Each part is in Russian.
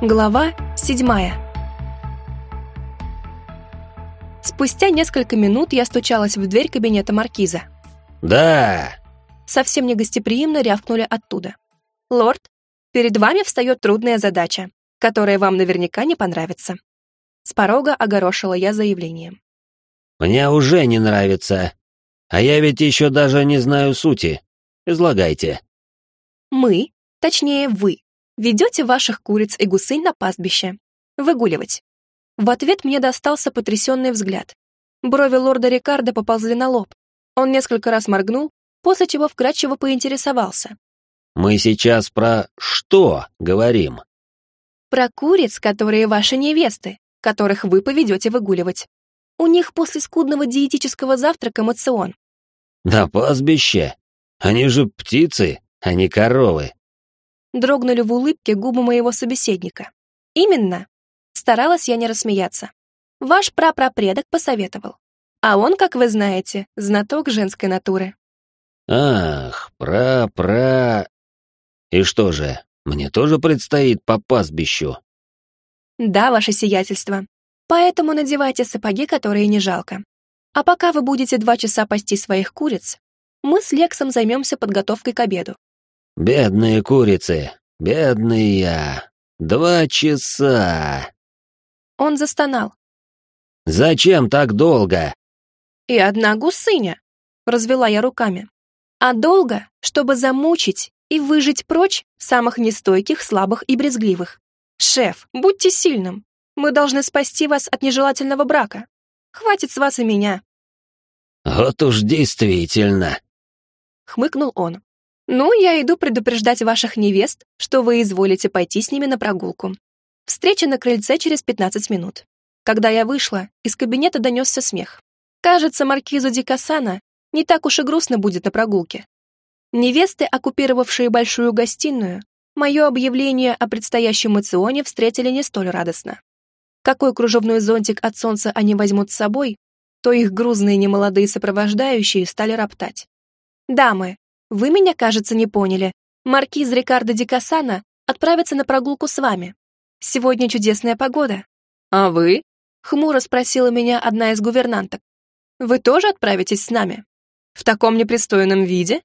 Глава седьмая. Спустя несколько минут я стучалась в дверь кабинета маркиза. «Да!» Совсем негостеприимно рявкнули оттуда. «Лорд, перед вами встает трудная задача, которая вам наверняка не понравится». С порога огорошила я заявлением. «Мне уже не нравится. А я ведь еще даже не знаю сути. Излагайте». «Мы, точнее вы, ведете ваших куриц и гусынь на пастбище. Выгуливать». В ответ мне достался потрясенный взгляд. Брови лорда Рикардо поползли на лоб. Он несколько раз моргнул, после чего вкратчиво поинтересовался. «Мы сейчас про что говорим?» «Про куриц, которые ваши невесты, которых вы поведете выгуливать. У них после скудного диетического завтрака мацион». «На пастбище? Они же птицы, а не коровы». Дрогнули в улыбке губы моего собеседника. «Именно». Старалась я не рассмеяться. Ваш прапрапредок посоветовал. А он, как вы знаете, знаток женской натуры. «Ах, пра-пра...» «И что же, мне тоже предстоит по пастбищу?» «Да, ваше сиятельство. Поэтому надевайте сапоги, которые не жалко. А пока вы будете два часа пасти своих куриц, мы с Лексом займемся подготовкой к обеду. «Бедные курицы, бедные я. Два часа!» Он застонал. «Зачем так долго?» «И одна гусыня», — развела я руками. «А долго, чтобы замучить и выжить прочь самых нестойких, слабых и брезгливых. Шеф, будьте сильным. Мы должны спасти вас от нежелательного брака. Хватит с вас и меня». «Вот уж действительно», — хмыкнул он. «Ну, я иду предупреждать ваших невест, что вы изволите пойти с ними на прогулку. Встреча на крыльце через 15 минут». Когда я вышла, из кабинета донесся смех. Кажется, маркизу Дикасана не так уж и грустно будет на прогулке. Невесты, оккупировавшие большую гостиную, мое объявление о предстоящем мационе встретили не столь радостно. Какой кружевной зонтик от солнца они возьмут с собой, то их грузные немолодые сопровождающие стали роптать. «Дамы, вы меня, кажется, не поняли. Маркиз Рикардо Ди Кассана отправится на прогулку с вами. Сегодня чудесная погода. А вы? Хмуро спросила меня одна из гувернанток. Вы тоже отправитесь с нами? В таком непристойном виде?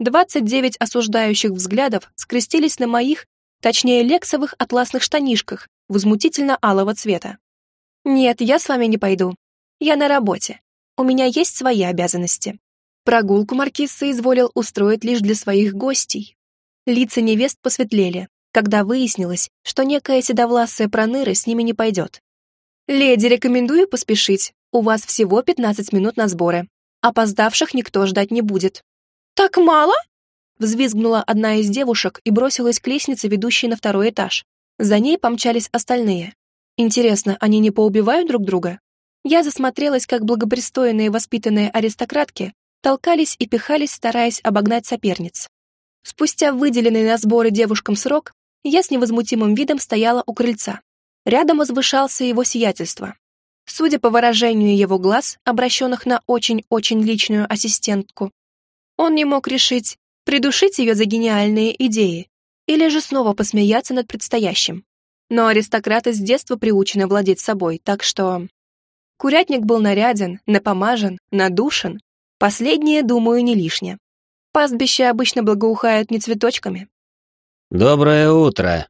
Двадцать девять осуждающих взглядов скрестились на моих, точнее лексовых атласных штанишках, возмутительно алого цвета. Нет, я с вами не пойду. Я на работе. У меня есть свои обязанности. Прогулку маркиз соизволил устроить лишь для своих гостей. Лица невест посветлели, когда выяснилось, что некая седовласая проныра с ними не пойдет. «Леди, рекомендую поспешить. У вас всего 15 минут на сборы. Опоздавших никто ждать не будет». «Так мало?» Взвизгнула одна из девушек и бросилась к лестнице, ведущей на второй этаж. За ней помчались остальные. Интересно, они не поубивают друг друга? Я засмотрелась, как благопристойные воспитанные аристократки толкались и пихались, стараясь обогнать соперниц. Спустя выделенный на сборы девушкам срок, я с невозмутимым видом стояла у крыльца. Рядом возвышался его сиятельство. Судя по выражению его глаз, обращенных на очень-очень личную ассистентку, он не мог решить, придушить ее за гениальные идеи или же снова посмеяться над предстоящим. Но аристократы с детства приучены владеть собой, так что... Курятник был наряден, напомажен, надушен, Последнее, думаю, не лишнее. Пастбища обычно благоухают не цветочками. «Доброе утро!»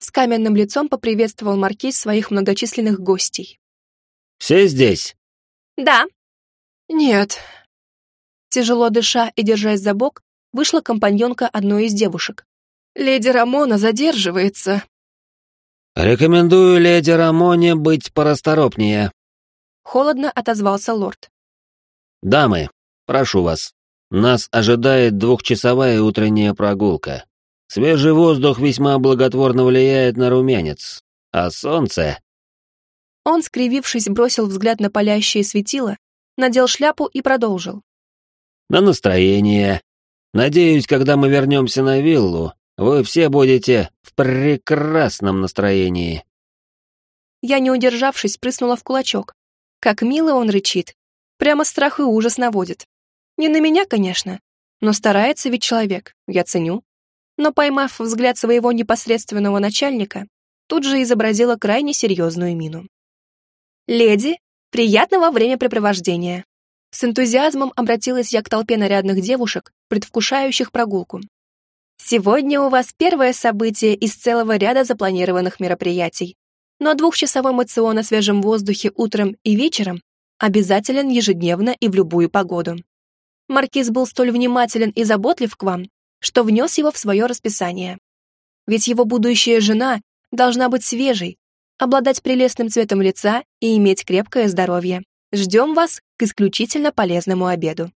С каменным лицом поприветствовал маркиз своих многочисленных гостей. «Все здесь?» «Да». «Нет». Тяжело дыша и держась за бок, вышла компаньонка одной из девушек. «Леди Рамона задерживается». «Рекомендую леди Рамоне быть порасторопнее», — холодно отозвался лорд. «Дамы, прошу вас, нас ожидает двухчасовая утренняя прогулка. Свежий воздух весьма благотворно влияет на румянец, а солнце...» Он, скривившись, бросил взгляд на палящее светило, надел шляпу и продолжил. «На настроение. Надеюсь, когда мы вернемся на виллу, вы все будете в прекрасном настроении». Я, не удержавшись, прыснула в кулачок. Как мило он рычит, Прямо страх и ужас наводит. Не на меня, конечно, но старается ведь человек, я ценю. Но поймав взгляд своего непосредственного начальника, тут же изобразила крайне серьезную мину. «Леди, приятного времяпрепровождения!» С энтузиазмом обратилась я к толпе нарядных девушек, предвкушающих прогулку. «Сегодня у вас первое событие из целого ряда запланированных мероприятий, но двухчасовой мацион на свежем воздухе утром и вечером обязателен ежедневно и в любую погоду. Маркиз был столь внимателен и заботлив к вам, что внес его в свое расписание. Ведь его будущая жена должна быть свежей, обладать прелестным цветом лица и иметь крепкое здоровье. Ждем вас к исключительно полезному обеду.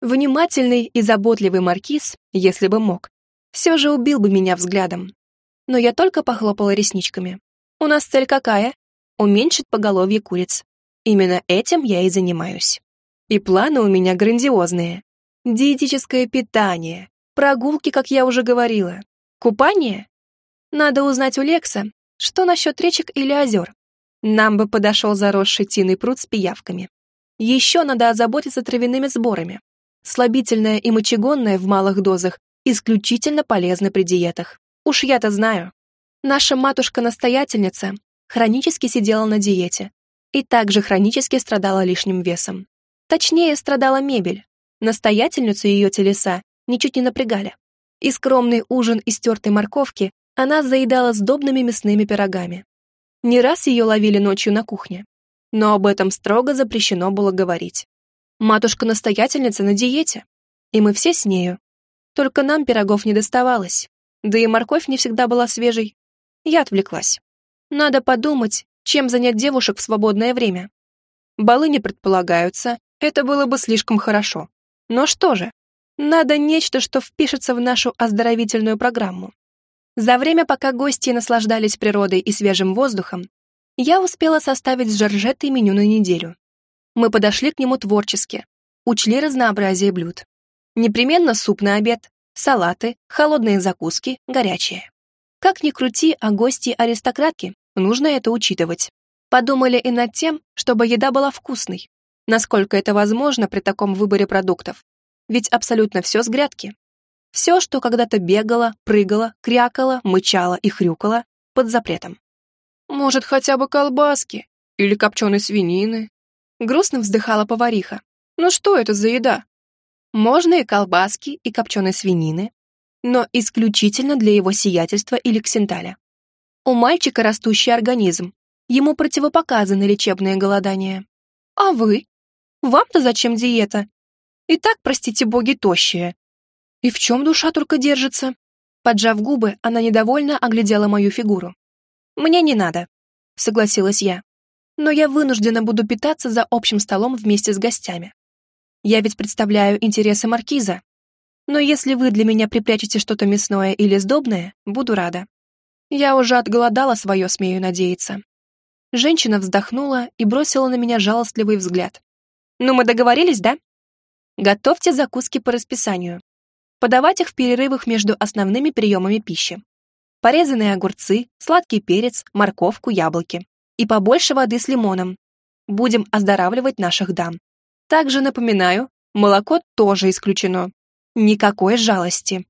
Внимательный и заботливый маркиз, если бы мог, все же убил бы меня взглядом. Но я только похлопала ресничками. У нас цель какая? Уменьшить поголовье куриц. Именно этим я и занимаюсь. И планы у меня грандиозные. Диетическое питание, прогулки, как я уже говорила, купание. Надо узнать у Лекса, что насчет речек или озер. Нам бы подошел заросший тиной пруд с пиявками. Еще надо озаботиться травяными сборами. Слабительное и мочегонное в малых дозах исключительно полезны при диетах. Уж я-то знаю. Наша матушка-настоятельница хронически сидела на диете и также хронически страдала лишним весом. Точнее, страдала мебель. Настоятельницу ее телеса ничуть не напрягали. И скромный ужин из тертой морковки она заедала сдобными мясными пирогами. Не раз ее ловили ночью на кухне. Но об этом строго запрещено было говорить. Матушка-настоятельница на диете, и мы все с нею. Только нам пирогов не доставалось, да и морковь не всегда была свежей. Я отвлеклась. Надо подумать, чем занять девушек в свободное время. Балы не предполагаются, это было бы слишком хорошо. Но что же? Надо нечто, что впишется в нашу оздоровительную программу. За время, пока гости наслаждались природой и свежим воздухом, я успела составить с Жоржеттой меню на неделю. Мы подошли к нему творчески, учли разнообразие блюд. Непременно суп на обед, салаты, холодные закуски, горячие. Как ни крути, а гости аристократки, нужно это учитывать. Подумали и над тем, чтобы еда была вкусной, насколько это возможно при таком выборе продуктов. Ведь абсолютно все с грядки. Все, что когда-то бегало, прыгало, крякало, мычало и хрюкало, под запретом. Может, хотя бы колбаски или копченой свинины? Грустно вздыхала повариха. Ну что это за еда? Можно и колбаски, и копченой свинины, но исключительно для его сиятельства или ксенталя. У мальчика растущий организм, ему противопоказаны лечебные голодания. А вы? Вам-то зачем диета? И так, простите боги, тощая. И в чем душа только держится? Поджав губы, она недовольно оглядела мою фигуру. «Мне не надо», — согласилась я. «Но я вынуждена буду питаться за общим столом вместе с гостями. Я ведь представляю интересы маркиза. Но если вы для меня припрячете что-то мясное или сдобное, буду рада. Я уже отголодала свое, смею надеяться». Женщина вздохнула и бросила на меня жалостливый взгляд. Ну, мы договорились, да? Готовьте закуски по расписанию. Подавать их в перерывах между основными приемами пищи. Порезанные огурцы, сладкий перец, морковку, яблоки. И побольше воды с лимоном. Будем оздоравливать наших дам. Также напоминаю, молоко тоже исключено. Никакой жалости.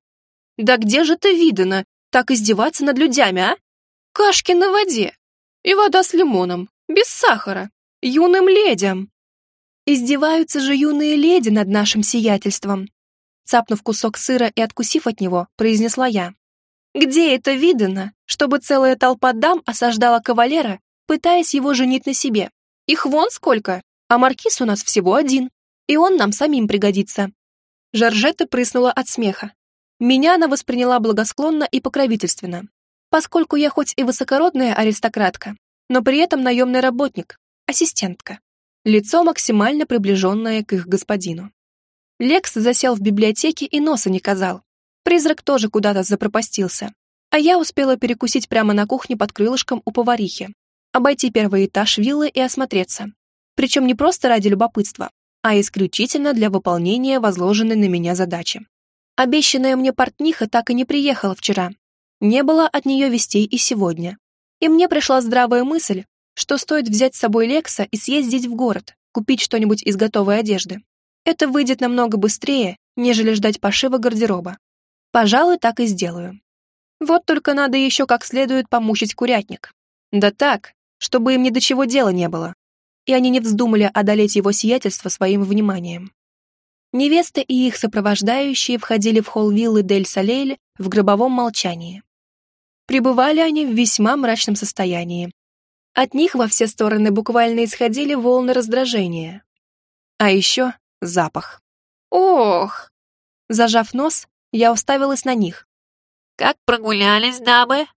Да где же ты видано, так издеваться над людьми, а? Кашки на воде. И вода с лимоном, без сахара. Юным ледям. Издеваются же юные леди над нашим сиятельством. Цапнув кусок сыра и откусив от него, произнесла я. Где это видано, чтобы целая толпа дам осаждала кавалера, пытаясь его женить на себе? Их вон сколько, а маркиз у нас всего один, и он нам самим пригодится. Жоржетта прыснула от смеха. Меня она восприняла благосклонно и покровительственно, поскольку я хоть и высокородная аристократка, но при этом наемный работник, ассистентка лицо максимально приближенное к их господину. Лекс засел в библиотеке и носа не казал. Призрак тоже куда-то запропастился. А я успела перекусить прямо на кухне под крылышком у поварихи, обойти первый этаж виллы и осмотреться. Причем не просто ради любопытства, а исключительно для выполнения возложенной на меня задачи. Обещанная мне портниха так и не приехала вчера. Не было от нее вестей и сегодня. И мне пришла здравая мысль, что стоит взять с собой Лекса и съездить в город, купить что-нибудь из готовой одежды. Это выйдет намного быстрее, нежели ждать пошива гардероба. Пожалуй, так и сделаю. Вот только надо еще как следует помучить курятник. Да так, чтобы им ни до чего дела не было. И они не вздумали одолеть его сиятельство своим вниманием. Невеста и их сопровождающие входили в холл виллы Дель Салейль в гробовом молчании. Пребывали они в весьма мрачном состоянии. От них во все стороны буквально исходили волны раздражения. А еще запах. Ох! Зажав нос, я уставилась на них. «Как прогулялись, дамы?»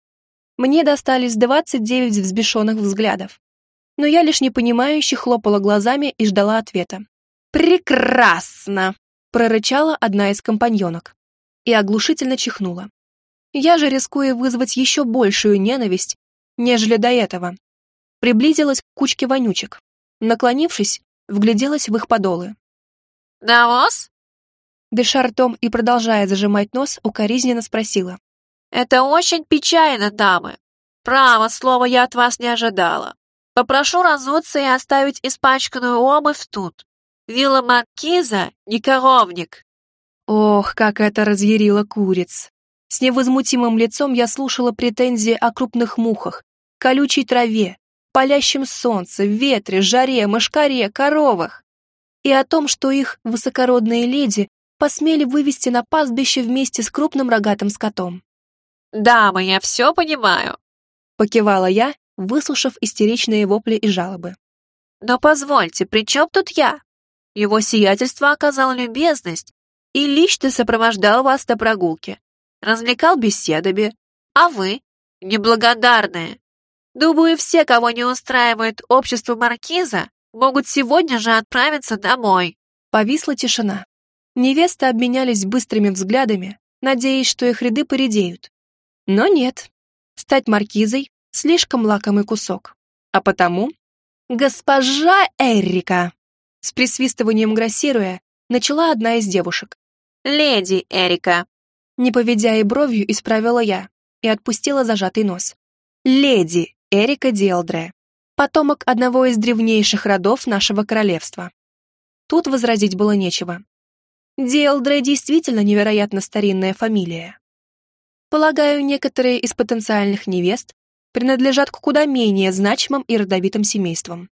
Мне достались двадцать девять взбешенных взглядов. Но я лишь непонимающе хлопала глазами и ждала ответа. «Прекрасно!» — прорычала одна из компаньонок и оглушительно чихнула. Я же, рискуя вызвать еще большую ненависть, нежели до этого, приблизилась к кучке вонючек. Наклонившись, вгляделась в их подолы. «Навоз?» Дыша ртом и продолжая зажимать нос, укоризненно спросила. «Это очень печально, дамы. Право, слово я от вас не ожидала. Попрошу разуться и оставить испачканную обувь тут. Вилла Маркиза — не коровник». Ох, как это разъярило куриц. С невозмутимым лицом я слушала претензии о крупных мухах, колючей траве, палящем солнце, ветре, жаре, мышкаре, коровах. И о том, что их высокородные леди посмели вывести на пастбище вместе с крупным рогатым скотом. «Дамы, я все понимаю», — покивала я, выслушав истеричные вопли и жалобы. «Но позвольте, при чем тут я? Его сиятельство оказал любезность и лично сопровождал вас на прогулке, развлекал беседами, а вы, неблагодарные. Думаю, все, кого не устраивает общество маркиза, могут сегодня же отправиться домой». Повисла тишина. Невесты обменялись быстрыми взглядами, надеясь, что их ряды поредеют. Но нет. Стать маркизой — слишком лакомый кусок. А потому... «Госпожа Эрика!» С присвистыванием грассируя, начала одна из девушек. «Леди Эрика!» Не поведя и бровью, исправила я и отпустила зажатый нос. «Леди Эрика Диэлдре, потомок одного из древнейших родов нашего королевства». Тут возразить было нечего. Диэлдре действительно невероятно старинная фамилия. Полагаю, некоторые из потенциальных невест принадлежат к куда менее значимым и родовитым семействам.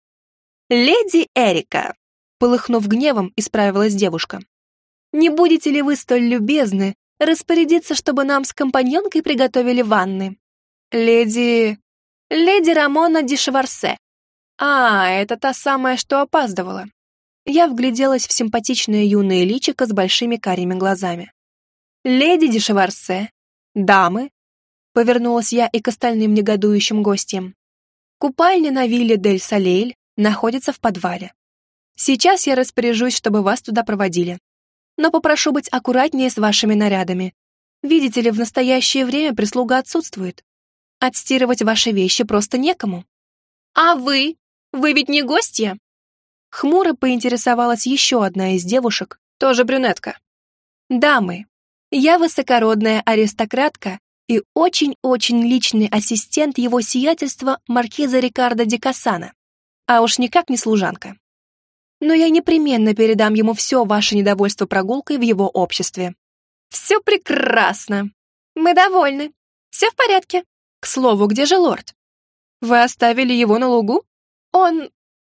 «Леди Эрика!» Полыхнув гневом, исправилась девушка. «Не будете ли вы столь любезны распорядиться, чтобы нам с компаньонкой приготовили ванны?» «Леди... леди Рамона Ди Шеварсе». «А, это та самая, что опаздывала». Я вгляделась в симпатичное юное личико с большими карими глазами. «Леди Ди дамы», — повернулась я и к остальным негодующим гостям. «Купальня на вилле Дель Салейль находится в подвале. Сейчас я распоряжусь, чтобы вас туда проводили. Но попрошу быть аккуратнее с вашими нарядами. Видите ли, в настоящее время прислуга отсутствует. Отстирывать ваши вещи просто некому. А вы? Вы ведь не гостья? Хмуро поинтересовалась еще одна из девушек, тоже брюнетка. Дамы, я высокородная аристократка и очень-очень личный ассистент его сиятельства маркиза Рикардо Ди Кассана, а уж никак не служанка но я непременно передам ему все ваше недовольство прогулкой в его обществе. Все прекрасно. Мы довольны. Все в порядке. К слову, где же лорд? Вы оставили его на лугу? Он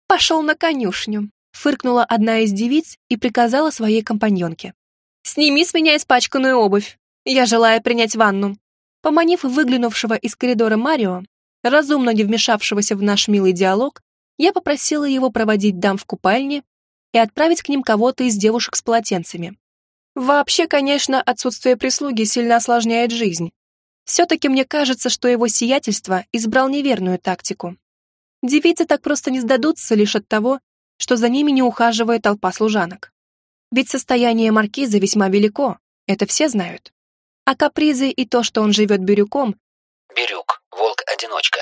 пошел на конюшню, фыркнула одна из девиц и приказала своей компаньонке. «Сними с меня испачканную обувь. Я желаю принять ванну». Поманив выглянувшего из коридора Марио, разумно не вмешавшегося в наш милый диалог, я попросила его проводить дам в купальне и отправить к ним кого-то из девушек с полотенцами. Вообще, конечно, отсутствие прислуги сильно осложняет жизнь. Все-таки мне кажется, что его сиятельство избрал неверную тактику. Девицы так просто не сдадутся лишь от того, что за ними не ухаживает толпа служанок. Ведь состояние маркиза весьма велико, это все знают. А капризы и то, что он живет бирюком... Бирюк, волк-одиночка.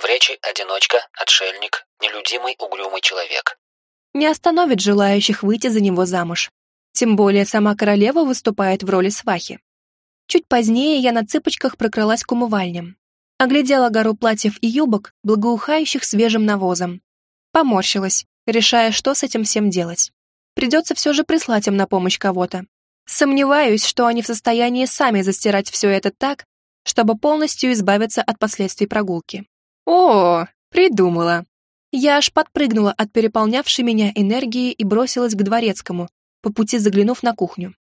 В речи одиночка, отшельник, нелюдимый угрюмый человек. Не остановит желающих выйти за него замуж. Тем более сама королева выступает в роли свахи. Чуть позднее я на цыпочках прокралась к умывальням. Оглядела гору платьев и юбок, благоухающих свежим навозом. Поморщилась, решая, что с этим всем делать. Придется все же прислать им на помощь кого-то. Сомневаюсь, что они в состоянии сами застирать все это так, чтобы полностью избавиться от последствий прогулки. О, придумала. Я аж подпрыгнула от переполнявшей меня энергии и бросилась к дворецкому, по пути заглянув на кухню.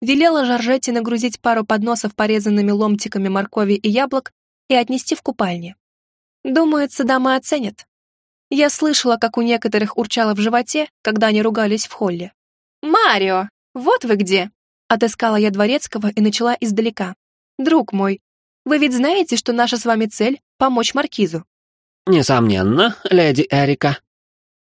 Велела Жоржетте нагрузить пару подносов порезанными ломтиками моркови и яблок и отнести в купальне. Думается, дамы оценят. Я слышала, как у некоторых урчало в животе, когда они ругались в холле. «Марио, вот вы где!» Отыскала я Дворецкого и начала издалека. «Друг мой, вы ведь знаете, что наша с вами цель — помочь Маркизу?» «Несомненно, леди Эрика».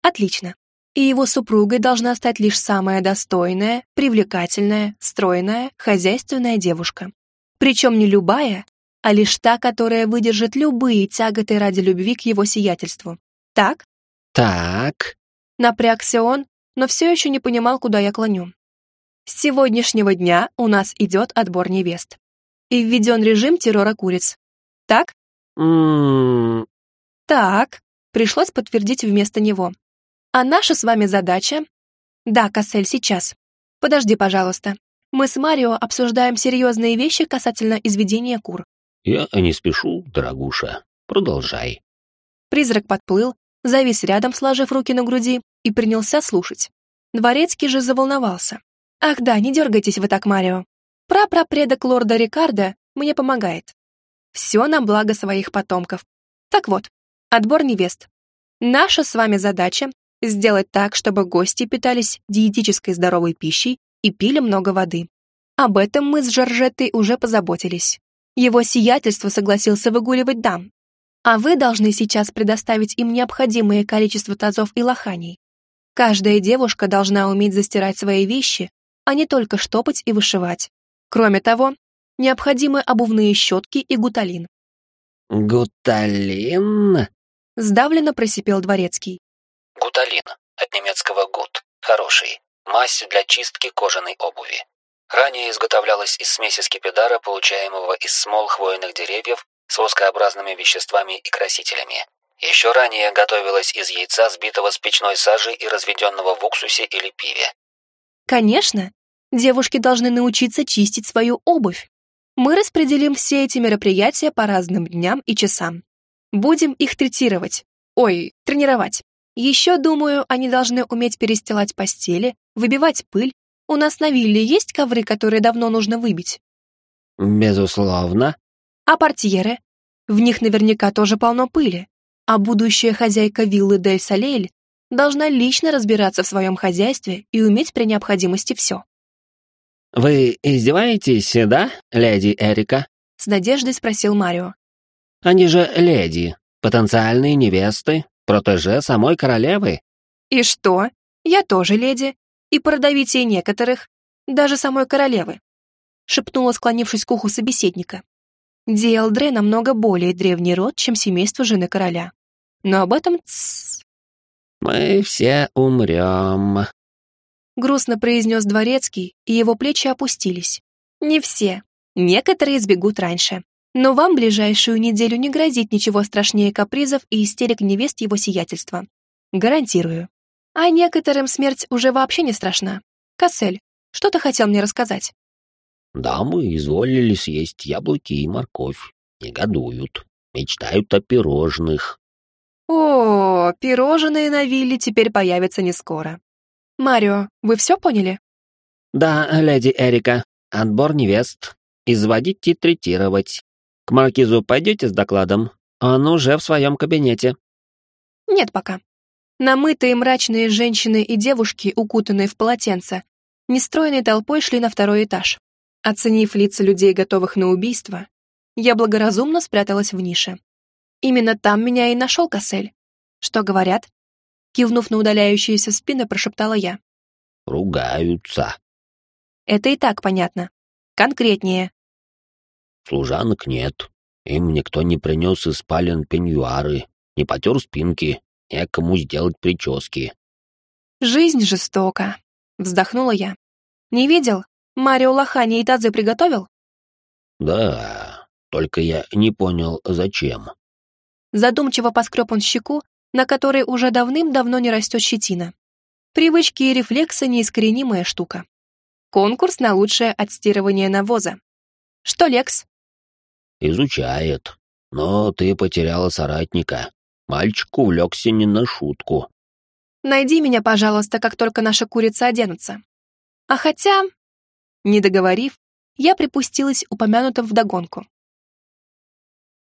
«Отлично. И его супругой должна стать лишь самая достойная, привлекательная, стройная, хозяйственная девушка. Причем не любая, а лишь та, которая выдержит любые тяготы ради любви к его сиятельству. Так? Так. Напрягся он, но все еще не понимал, куда я клоню. С сегодняшнего дня у нас идет отбор невест. И введен режим террора куриц. Так? Ммм... Так. Пришлось подтвердить вместо него. А наша с вами задача... Да, Кассель, сейчас. Подожди, пожалуйста. Мы с Марио обсуждаем серьезные вещи касательно изведения кур. «Я не спешу, дорогуша. Продолжай». Призрак подплыл, завис рядом, сложив руки на груди, и принялся слушать. Дворецкий же заволновался. «Ах да, не дергайтесь вы так, Марио. Прапрапредок лорда Рикардо мне помогает. Все на благо своих потомков. Так вот, отбор невест. Наша с вами задача — сделать так, чтобы гости питались диетической здоровой пищей и пили много воды. Об этом мы с Жоржеттой уже позаботились. Его сиятельство согласился выгуливать дам. А вы должны сейчас предоставить им необходимое количество тазов и лоханий. Каждая девушка должна уметь застирать свои вещи, а не только штопать и вышивать. Кроме того, необходимы обувные щетки и гуталин. «Гуталин?» — сдавленно просипел дворецкий. Гуталин, от немецкого «гут» — хороший, мазь для чистки кожаной обуви. Ранее изготовлялась из смеси скипидара, получаемого из смол хвойных деревьев с воскообразными веществами и красителями. Еще ранее готовилась из яйца, сбитого с печной сажей и разведенного в уксусе или пиве. Конечно, девушки должны научиться чистить свою обувь. Мы распределим все эти мероприятия по разным дням и часам. Будем их третировать. Ой, тренировать. Еще, думаю, они должны уметь перестилать постели, выбивать пыль у нас на вилле есть ковры, которые давно нужно выбить? Безусловно. А портьеры? В них наверняка тоже полно пыли. А будущая хозяйка виллы Дель Салейль должна лично разбираться в своем хозяйстве и уметь при необходимости все. «Вы издеваетесь, да, леди Эрика?» — с надеждой спросил Марио. «Они же леди, потенциальные невесты, протеже самой королевы». «И что? Я тоже леди, и продавите некоторых, даже самой королевы», шепнула, склонившись к уху собеседника. Диэлдре намного более древний род, чем семейство жены короля. Но об этом тссс. «Мы все умрем», — грустно произнес дворецкий, и его плечи опустились. «Не все. Некоторые сбегут раньше. Но вам ближайшую неделю не грозит ничего страшнее капризов и истерик невест его сиятельства. Гарантирую. А некоторым смерть уже вообще не страшна. Кассель, что ты хотел мне рассказать? Дамы изволили съесть яблоки и морковь. Негодуют. Мечтают о пирожных. О, пирожные на вилле теперь появятся не скоро. Марио, вы все поняли? Да, леди Эрика. Отбор невест. Изводить и третировать. К маркизу пойдете с докладом? Он уже в своем кабинете. Нет пока. Намытые мрачные женщины и девушки, укутанные в полотенца, нестройной толпой шли на второй этаж. Оценив лица людей, готовых на убийство, я благоразумно спряталась в нише. Именно там меня и нашел Кассель. Что говорят? Кивнув на удаляющиеся спины, прошептала я. Ругаются. Это и так понятно. Конкретнее. Служанок нет. Им никто не принес из спален пеньюары, не потер спинки, некому сделать прически. «Жизнь жестока», — вздохнула я. «Не видел? Марио Лохани и тазы приготовил?» «Да, только я не понял, зачем». Задумчиво поскреб он щеку, на которой уже давным-давно не растет щетина. Привычки и рефлексы — неискоренимая штука. Конкурс на лучшее отстирывание навоза. Что, Лекс? Изучает. Но ты потеряла соратника. Мальчик увлекся не на шутку. Найди меня, пожалуйста, как только наши курицы оденутся. А хотя... Не договорив, я припустилась упомянутым вдогонку.